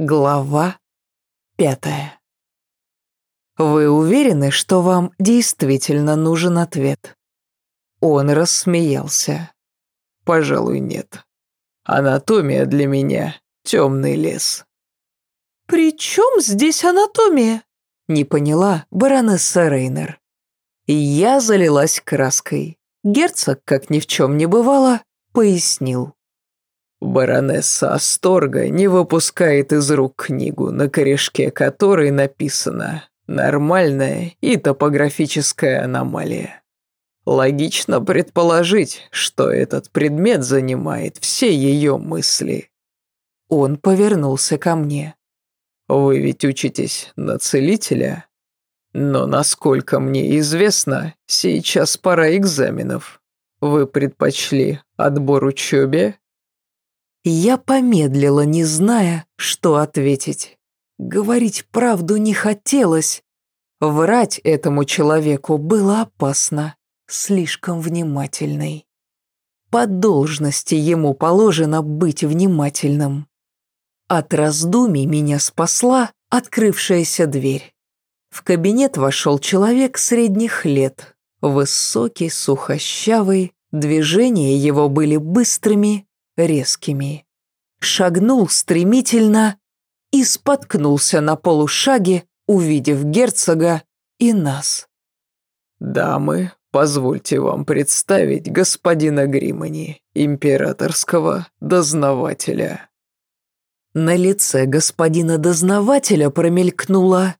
Глава пятая. Вы уверены, что вам действительно нужен ответ? Он рассмеялся. Пожалуй, нет. Анатомия для меня — темный лес. «При чем здесь анатомия?» Не поняла баронесса Рейнер. Я залилась краской. Герцог, как ни в чем не бывало, пояснил. Баронесса Асторга не выпускает из рук книгу, на корешке которой написано «Нормальная и топографическая аномалия». Логично предположить, что этот предмет занимает все ее мысли. Он повернулся ко мне. «Вы ведь учитесь на целителя?» Но, насколько мне известно, сейчас пора экзаменов. Вы предпочли отбор учебе я помедлила, не зная, что ответить. Говорить правду не хотелось. Врать этому человеку было опасно, слишком внимательный. По должности ему положено быть внимательным. От раздумий меня спасла открывшаяся дверь. В кабинет вошел человек средних лет, высокий, сухощавый, движения его были быстрыми резкими. Шагнул стремительно и споткнулся на полушаге, увидев герцога и нас. «Дамы, позвольте вам представить господина Гримани, императорского дознавателя». На лице господина дознавателя промелькнуло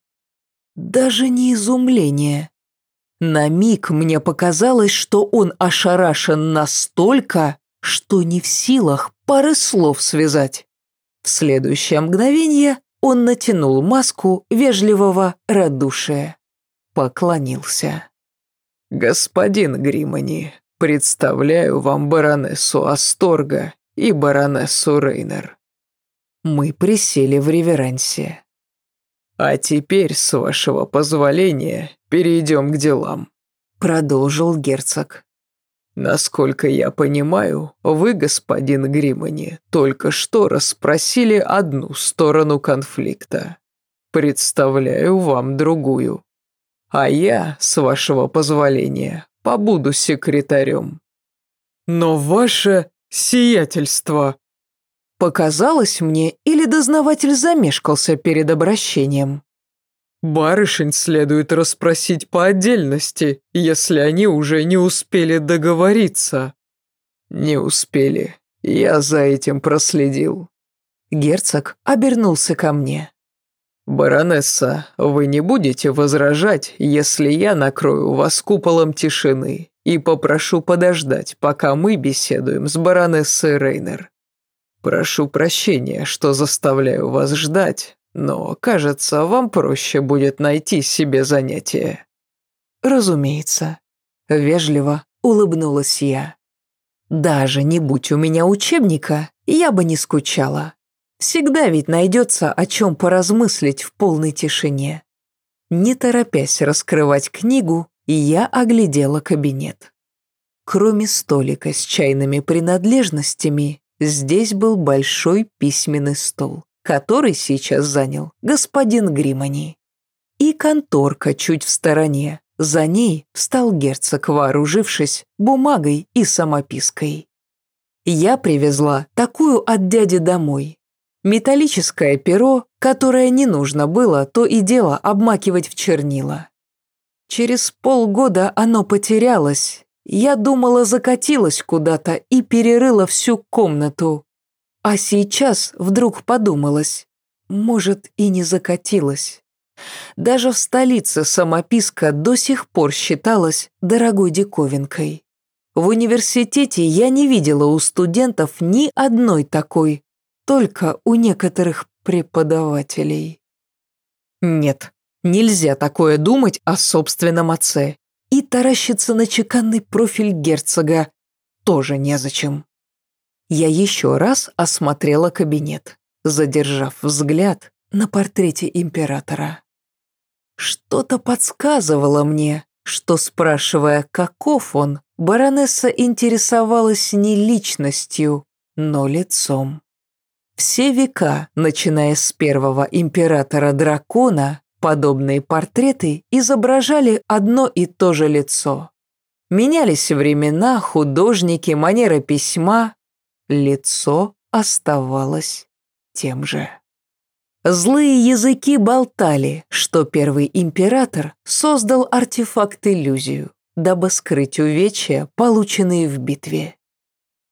даже не изумление. На миг мне показалось, что он ошарашен настолько, что не в силах пары слов связать. В следующее мгновение он натянул маску вежливого радушия. Поклонился. «Господин Гримани, представляю вам баронессу Асторга и баронессу Рейнер». Мы присели в реверансе. «А теперь, с вашего позволения, перейдем к делам», — продолжил герцог. Насколько я понимаю, вы, господин Гримани, только что расспросили одну сторону конфликта. Представляю вам другую. А я, с вашего позволения, побуду секретарем. Но ваше сиятельство... Показалось мне, или дознаватель замешкался перед обращением. Барышень следует расспросить по отдельности, если они уже не успели договориться. Не успели. Я за этим проследил. Герцог обернулся ко мне. «Баронесса, вы не будете возражать, если я накрою вас куполом тишины и попрошу подождать, пока мы беседуем с баронессой Рейнер? Прошу прощения, что заставляю вас ждать, но, кажется, вам проще будет найти себе занятие». «Разумеется», — вежливо улыбнулась я. «Даже не будь у меня учебника, я бы не скучала. Всегда ведь найдется о чем поразмыслить в полной тишине». Не торопясь раскрывать книгу, я оглядела кабинет. Кроме столика с чайными принадлежностями, здесь был большой письменный стол который сейчас занял господин Гримани. И конторка чуть в стороне. За ней встал герцог, вооружившись бумагой и самопиской. Я привезла такую от дяди домой. Металлическое перо, которое не нужно было то и дело обмакивать в чернила. Через полгода оно потерялось. Я думала, закатилось куда-то и перерыла всю комнату, а сейчас вдруг подумалось, может и не закатилась. Даже в столице самописка до сих пор считалась дорогой диковинкой. В университете я не видела у студентов ни одной такой, только у некоторых преподавателей. Нет, нельзя такое думать о собственном отце. И таращиться на чеканный профиль герцога тоже незачем. Я еще раз осмотрела кабинет, задержав взгляд на портрете императора. Что-то подсказывало мне, что, спрашивая, каков он, баронесса интересовалась не личностью, но лицом. Все века, начиная с первого императора-дракона, подобные портреты изображали одно и то же лицо. Менялись времена, художники, манера письма. Лицо оставалось тем же. Злые языки болтали, что первый император создал артефакт-иллюзию, дабы скрыть увечья, полученные в битве.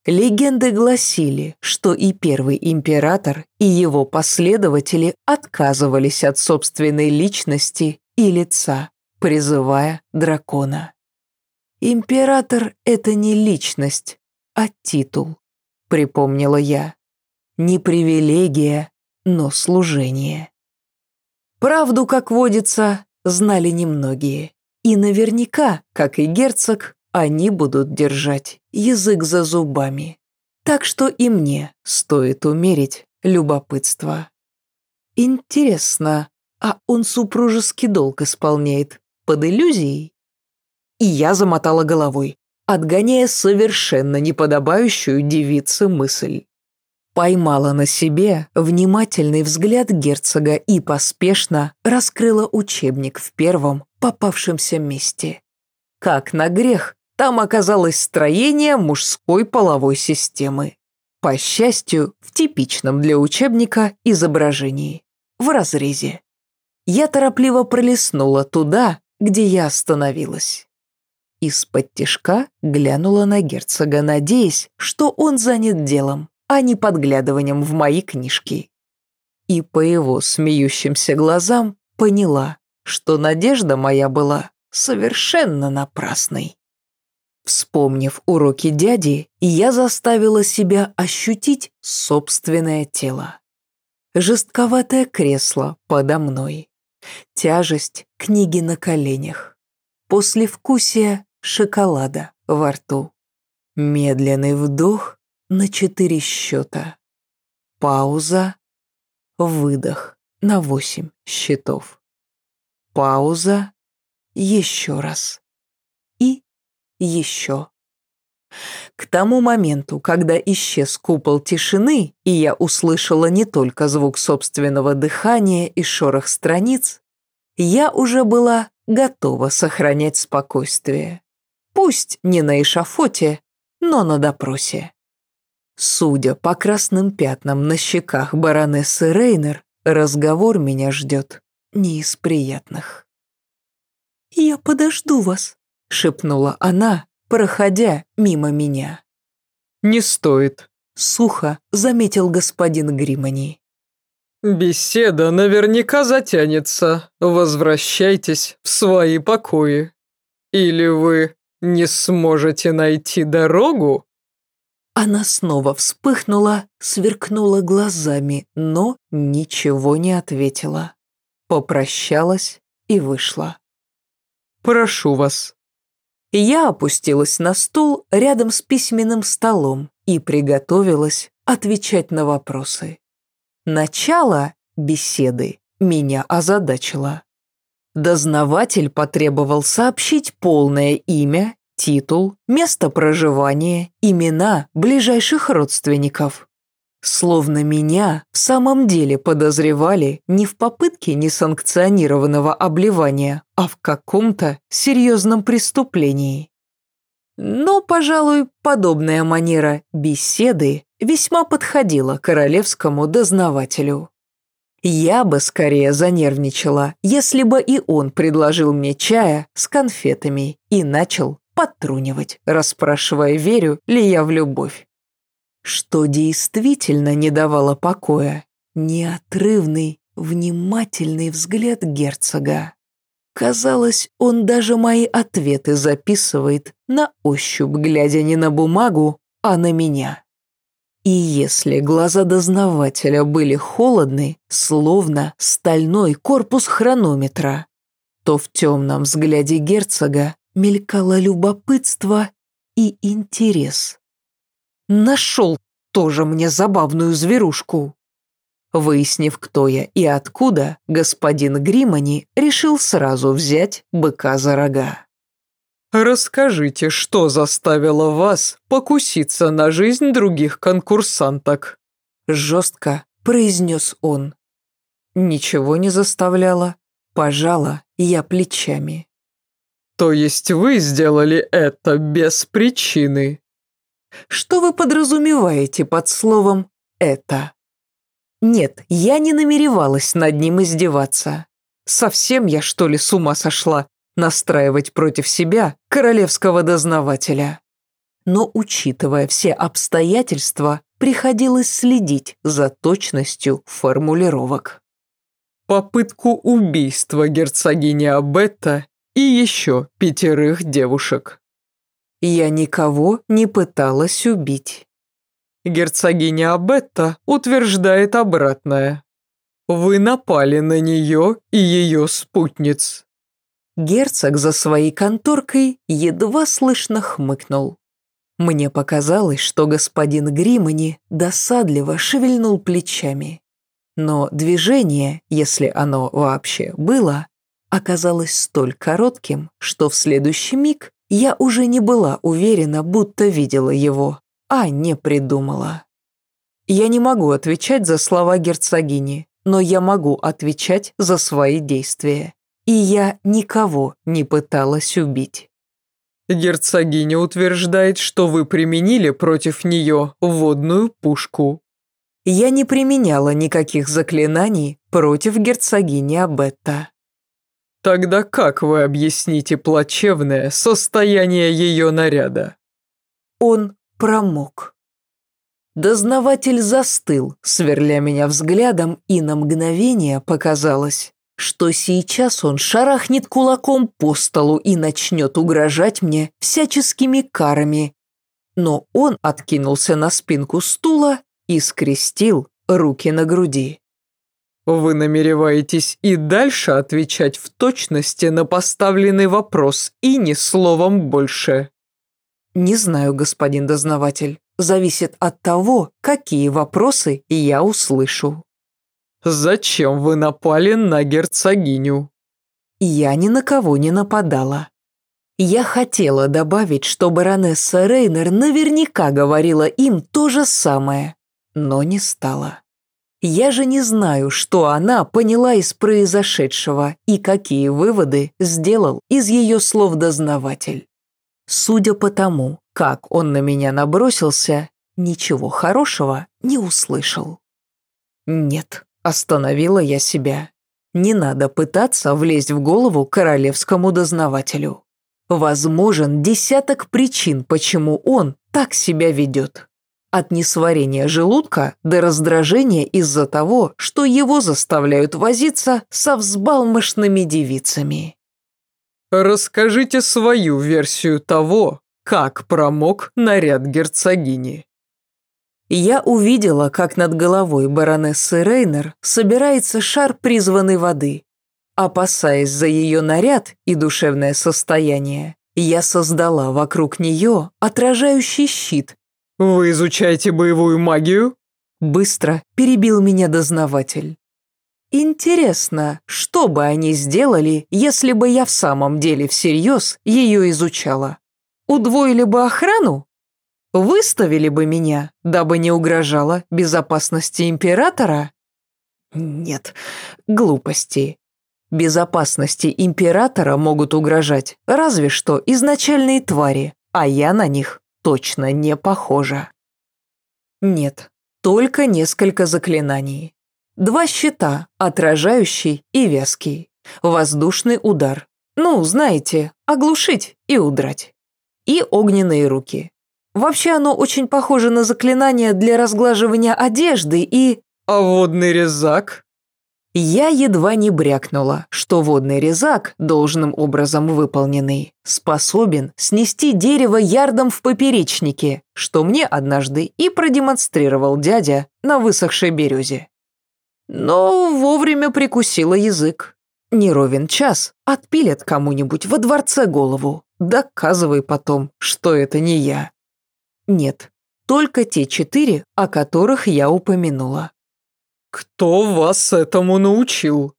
Легенды гласили, что и первый император, и его последователи отказывались от собственной личности и лица, призывая дракона. «Император — это не личность, а титул», — припомнила я. «Не привилегия, но служение». Правду, как водится, знали немногие. И наверняка, как и герцог, они будут держать язык за зубами. Так что и мне стоит умерить любопытство. Интересно, а он супружеский долг исполняет под иллюзией? И я замотала головой, отгоняя совершенно неподобающую девице мысль. Поймала на себе внимательный взгляд герцога и поспешно раскрыла учебник в первом попавшемся месте. Как на грех там оказалось строение мужской половой системы. По счастью, в типичном для учебника изображении. В разрезе. Я торопливо пролистнула туда, где я остановилась. Из-под тишка глянула на герцога, надеясь, что он занят делом, а не подглядыванием в мои книжки. И по его смеющимся глазам поняла, что надежда моя была совершенно напрасной. Вспомнив уроки дяди, я заставила себя ощутить собственное тело. Жестковатое кресло подо мной. Тяжесть книги на коленях. Послевкусие шоколада во рту. Медленный вдох на четыре счета. Пауза. Выдох на восемь счетов. Пауза. Еще раз еще. К тому моменту, когда исчез купол тишины, и я услышала не только звук собственного дыхания и шорох страниц, я уже была готова сохранять спокойствие. Пусть не на эшафоте, но на допросе. Судя по красным пятнам на щеках баронессы Рейнер, разговор меня ждет не из приятных. «Я подожду вас», — шепнула она, проходя мимо меня. «Не стоит», — сухо заметил господин Гримани. «Беседа наверняка затянется. Возвращайтесь в свои покои. Или вы не сможете найти дорогу?» Она снова вспыхнула, сверкнула глазами, но ничего не ответила. Попрощалась и вышла. «Прошу вас», я опустилась на стул рядом с письменным столом и приготовилась отвечать на вопросы. Начало беседы меня озадачило. Дознаватель потребовал сообщить полное имя, титул, место проживания, имена ближайших родственников. Словно меня в самом деле подозревали не в попытке несанкционированного обливания, а в каком-то серьезном преступлении. Но, пожалуй, подобная манера беседы весьма подходила королевскому дознавателю. Я бы скорее занервничала, если бы и он предложил мне чая с конфетами и начал подтрунивать, расспрашивая, верю ли я в любовь. Что действительно не давало покоя? Неотрывный, внимательный взгляд герцога. Казалось, он даже мои ответы записывает на ощупь, глядя не на бумагу, а на меня. И если глаза дознавателя были холодны, словно стальной корпус хронометра, то в темном взгляде герцога мелькало любопытство и интерес. Нашел тоже мне забавную зверушку. Выяснив, кто я и откуда, господин Гримани решил сразу взять быка за рога. «Расскажите, что заставило вас покуситься на жизнь других конкурсанток? Жестко произнес он. Ничего не заставляла, пожала я плечами. То есть вы сделали это без причины? Что вы подразумеваете под словом «это»? Нет, я не намеревалась над ним издеваться. Совсем я, что ли, с ума сошла настраивать против себя королевского дознавателя? Но, учитывая все обстоятельства, приходилось следить за точностью формулировок. Попытку убийства герцогини Абетта и еще пятерых девушек. Я никого не пыталась убить. Герцогиня Абетта утверждает обратное. Вы напали на нее и ее спутниц. Герцог за своей конторкой едва слышно хмыкнул. Мне показалось, что господин Гримани досадливо шевельнул плечами. Но движение, если оно вообще было, оказалось столь коротким, что в следующий миг я уже не была уверена, будто видела его, а не придумала. Я не могу отвечать за слова герцогини, но я могу отвечать за свои действия. И я никого не пыталась убить. Герцогиня утверждает, что вы применили против нее водную пушку. Я не применяла никаких заклинаний против герцогини Абетта. Тогда как вы объясните плачевное состояние ее наряда? Он промок. Дознаватель застыл, сверля меня взглядом, и на мгновение показалось, что сейчас он шарахнет кулаком по столу и начнет угрожать мне всяческими карами. Но он откинулся на спинку стула и скрестил руки на груди. «Вы намереваетесь и дальше отвечать в точности на поставленный вопрос и ни словом больше?» «Не знаю, господин дознаватель. Зависит от того, какие вопросы я услышу». «Зачем вы напали на герцогиню?» Я ни на кого не нападала. Я хотела добавить, что баронесса Рейнер наверняка говорила им то же самое, но не стала. Я же не знаю, что она поняла из произошедшего и какие выводы сделал из ее слов дознаватель. Судя по тому, как он на меня набросился, ничего хорошего не услышал. Нет, Остановила я себя. Не надо пытаться влезть в голову королевскому дознавателю. Возможен десяток причин, почему он так себя ведет. От несварения желудка до раздражения из-за того, что его заставляют возиться со взбалмошными девицами. «Расскажите свою версию того, как промок наряд герцогини», я увидела, как над головой баронессы Рейнер собирается шар призванной воды. Опасаясь за ее наряд и душевное состояние, я создала вокруг нее отражающий щит. «Вы изучаете боевую магию?» Быстро перебил меня дознаватель. Интересно, что бы они сделали, если бы я в самом деле всерьез ее изучала? Удвоили бы охрану? Выставили бы меня, дабы не угрожала безопасности императора? Нет, глупости. Безопасности императора могут угрожать разве что изначальные твари, а я на них точно не похожа. Нет, только несколько заклинаний. Два щита, отражающий и вязкий. Воздушный удар. Ну, знаете, оглушить и удрать. И огненные руки. Вообще оно очень похоже на заклинание для разглаживания одежды и... А водный резак? Я едва не брякнула, что водный резак, должным образом выполненный, способен снести дерево ярдом в поперечнике, что мне однажды и продемонстрировал дядя на высохшей березе. Но вовремя прикусила язык. Не ровен час, отпилят кому-нибудь во дворце голову. Доказывай потом, что это не я. Нет, только те четыре, о которых я упомянула. «Кто вас этому научил?»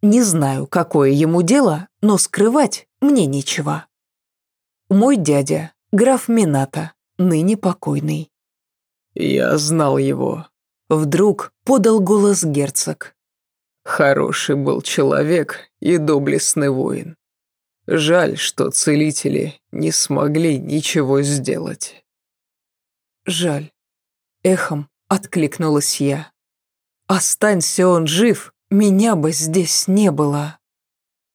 Не знаю, какое ему дело, но скрывать мне нечего. Мой дядя, граф Мината, ныне покойный. «Я знал его. Вдруг подал голос герцог. Хороший был человек и доблестный воин. Жаль, что целители не смогли ничего сделать. Жаль. Эхом откликнулась я. Останься он жив, меня бы здесь не было.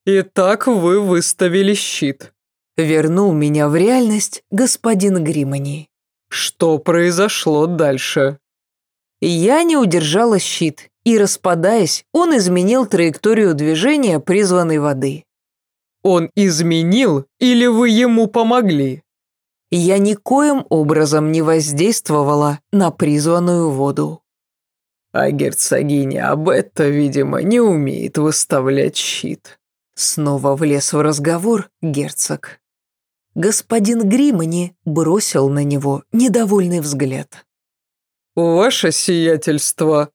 Итак, вы выставили щит. Вернул меня в реальность господин Гримани. Что произошло дальше? Я не удержала щит, и, распадаясь, он изменил траекторию движения призванной воды. Он изменил или вы ему помогли? Я никоим образом не воздействовала на призванную воду. А герцогиня это, видимо, не умеет выставлять щит. Снова влез в разговор герцог. Господин Гримани бросил на него недовольный взгляд. «Ваше сиятельство!»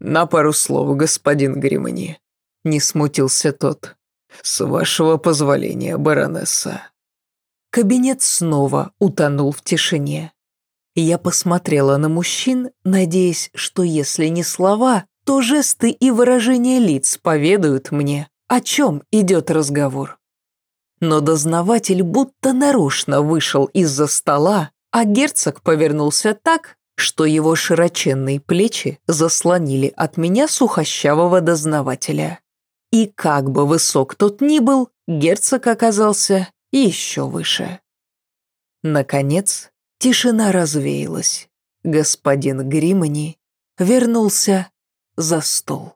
«На пару слов, господин Гримани», — не смутился тот. «С вашего позволения, баронесса». Кабинет снова утонул в тишине. Я посмотрела на мужчин, надеясь, что если не слова, то жесты и выражения лиц поведают мне, о чем идет разговор. Но дознаватель будто нарочно вышел из-за стола, а герцог повернулся так, что его широченные плечи заслонили от меня сухощавого дознавателя. И как бы высок тот ни был, герцог оказался еще выше. Наконец, тишина развеялась. Господин Гримани вернулся за стол.